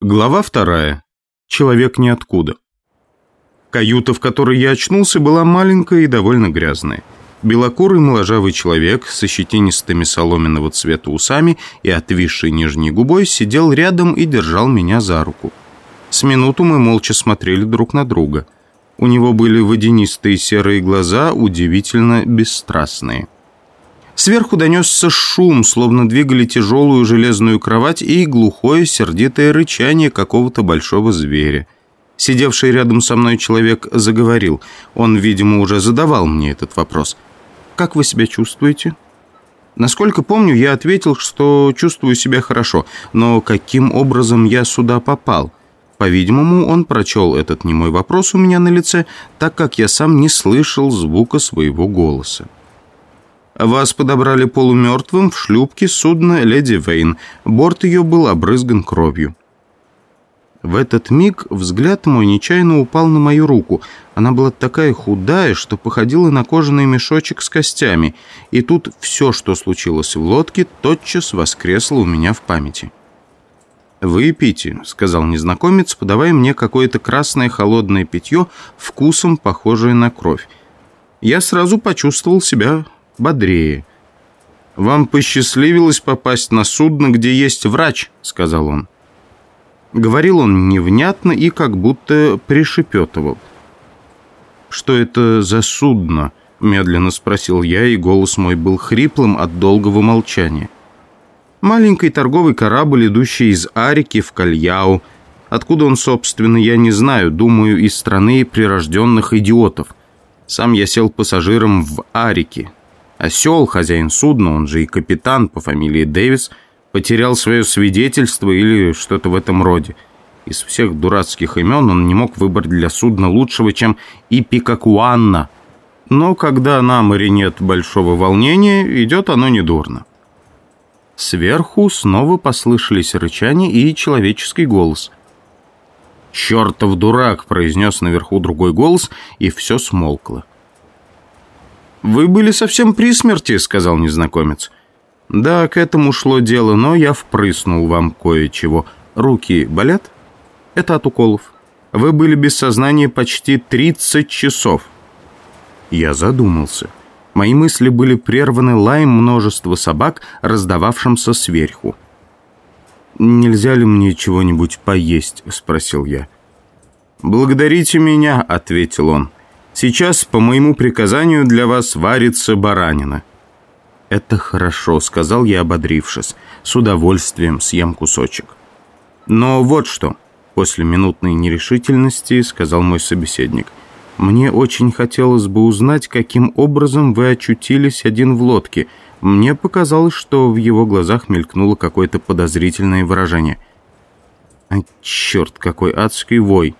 Глава вторая. Человек ниоткуда. Каюта, в которой я очнулся, была маленькая и довольно грязная. Белокурый моложавый человек со щетинистыми соломенного цвета усами и отвисшей нижней губой сидел рядом и держал меня за руку. С минуту мы молча смотрели друг на друга. У него были водянистые серые глаза, удивительно бесстрастные. Сверху донесся шум, словно двигали тяжелую железную кровать и глухое сердитое рычание какого-то большого зверя. Сидевший рядом со мной человек заговорил. Он, видимо, уже задавал мне этот вопрос. «Как вы себя чувствуете?» Насколько помню, я ответил, что чувствую себя хорошо, но каким образом я сюда попал? По-видимому, он прочел этот немой вопрос у меня на лице, так как я сам не слышал звука своего голоса. Вас подобрали полумертвым в шлюпке судна «Леди Вейн». Борт ее был обрызган кровью. В этот миг взгляд мой нечаянно упал на мою руку. Она была такая худая, что походила на кожаный мешочек с костями. И тут все, что случилось в лодке, тотчас воскресло у меня в памяти. «Выпейте», — сказал незнакомец, подавая мне какое-то красное холодное питье, вкусом похожее на кровь. Я сразу почувствовал себя бодрее. «Вам посчастливилось попасть на судно, где есть врач», — сказал он. Говорил он невнятно и как будто пришепетывал. «Что это за судно?» — медленно спросил я, и голос мой был хриплым от долгого молчания. «Маленький торговый корабль, идущий из Арики в Кальяу. Откуда он, собственно, я не знаю, думаю, из страны прирожденных идиотов. Сам я сел пассажиром в Арике, Осел, хозяин судна, он же и капитан по фамилии Дэвис, потерял свое свидетельство или что-то в этом роде. Из всех дурацких имен он не мог выбрать для судна лучшего, чем Ипикакуанна. Но когда на море нет большого волнения, идет оно недурно. Сверху снова послышались рычания и человеческий голос. «Чертов дурак!» — произнес наверху другой голос, и все смолкло. «Вы были совсем при смерти», — сказал незнакомец. «Да, к этому шло дело, но я впрыснул вам кое-чего. Руки болят?» «Это от уколов. Вы были без сознания почти 30 часов». Я задумался. Мои мысли были прерваны лаем множества собак, раздававшимся сверху. «Нельзя ли мне чего-нибудь поесть?» — спросил я. «Благодарите меня», — ответил он. Сейчас, по моему приказанию, для вас варится баранина». «Это хорошо», — сказал я, ободрившись. «С удовольствием съем кусочек». «Но вот что», — после минутной нерешительности сказал мой собеседник. «Мне очень хотелось бы узнать, каким образом вы очутились один в лодке. Мне показалось, что в его глазах мелькнуло какое-то подозрительное выражение». «А черт, какой адский вой!»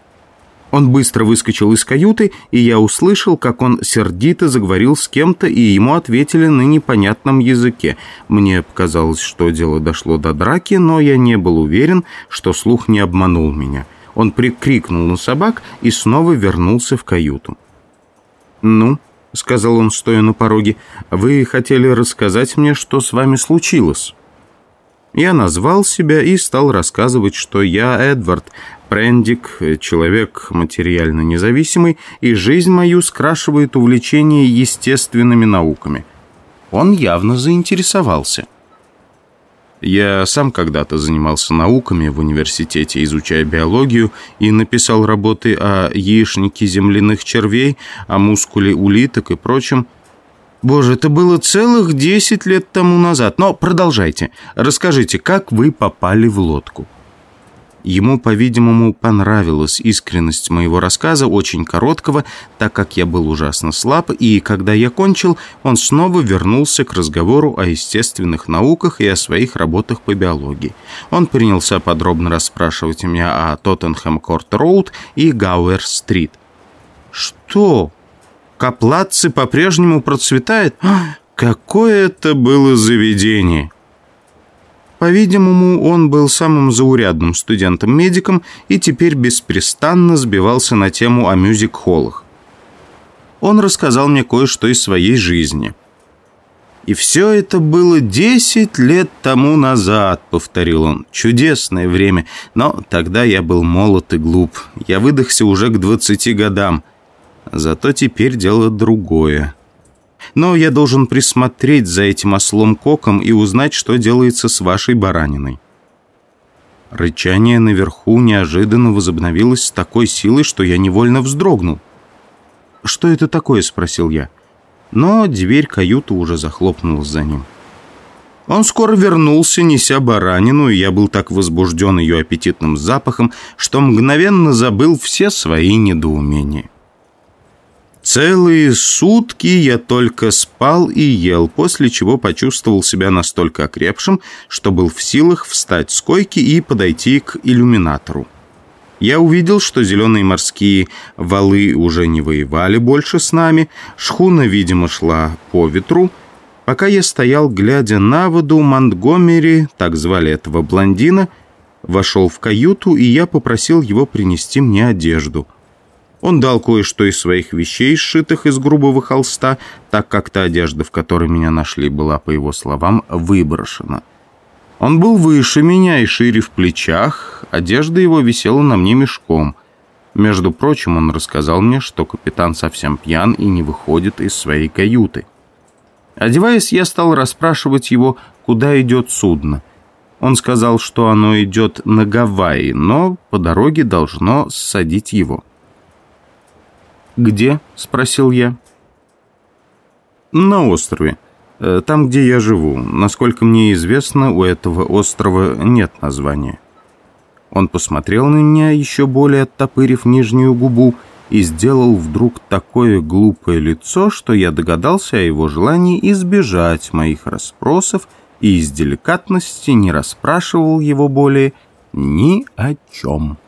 Он быстро выскочил из каюты, и я услышал, как он сердито заговорил с кем-то, и ему ответили на непонятном языке. Мне показалось, что дело дошло до драки, но я не был уверен, что слух не обманул меня. Он прикрикнул на собак и снова вернулся в каюту. «Ну», — сказал он, стоя на пороге, — «вы хотели рассказать мне, что с вами случилось?» Я назвал себя и стал рассказывать, что я Эдвард, Прендик, человек материально независимый, и жизнь мою скрашивает увлечение естественными науками. Он явно заинтересовался. Я сам когда-то занимался науками в университете, изучая биологию, и написал работы о яичнике земляных червей, о мускуле улиток и прочем. Боже, это было целых десять лет тому назад. Но продолжайте. Расскажите, как вы попали в лодку? Ему, по-видимому, понравилась искренность моего рассказа, очень короткого, так как я был ужасно слаб, и когда я кончил, он снова вернулся к разговору о естественных науках и о своих работах по биологии. Он принялся подробно расспрашивать меня о Тоттенхэм-Корт-Роуд и Гауэр-Стрит. «Что? Каплатци по-прежнему процветает? Какое это было заведение!» По-видимому, он был самым заурядным студентом-медиком и теперь беспрестанно сбивался на тему о мюзик-холлах. Он рассказал мне кое-что из своей жизни. «И все это было десять лет тому назад», — повторил он. «Чудесное время, но тогда я был молод и глуп. Я выдохся уже к двадцати годам. Зато теперь дело другое. Но я должен присмотреть за этим ослом Коком и узнать, что делается с вашей бараниной». Рычание наверху неожиданно возобновилось с такой силой, что я невольно вздрогнул. «Что это такое?» — спросил я. Но дверь каюты уже захлопнулась за ним. Он скоро вернулся, неся баранину, и я был так возбужден ее аппетитным запахом, что мгновенно забыл все свои недоумения. Целые сутки я только спал и ел, после чего почувствовал себя настолько окрепшим, что был в силах встать с койки и подойти к иллюминатору. Я увидел, что зеленые морские валы уже не воевали больше с нами, шхуна, видимо, шла по ветру. Пока я стоял, глядя на воду, Монтгомери, так звали этого блондина, вошел в каюту, и я попросил его принести мне одежду – он дал кое-что из своих вещей, сшитых из грубого холста, так как та одежда, в которой меня нашли, была, по его словам, выброшена. Он был выше меня и шире в плечах, одежда его висела на мне мешком. Между прочим, он рассказал мне, что капитан совсем пьян и не выходит из своей каюты. Одеваясь, я стал расспрашивать его, куда идет судно. Он сказал, что оно идет на Гавайи, но по дороге должно ссадить его. «Где?» — спросил я. «На острове. Э, там, где я живу. Насколько мне известно, у этого острова нет названия». Он посмотрел на меня, еще более оттопырив нижнюю губу, и сделал вдруг такое глупое лицо, что я догадался о его желании избежать моих расспросов и из деликатности не расспрашивал его более ни о чем.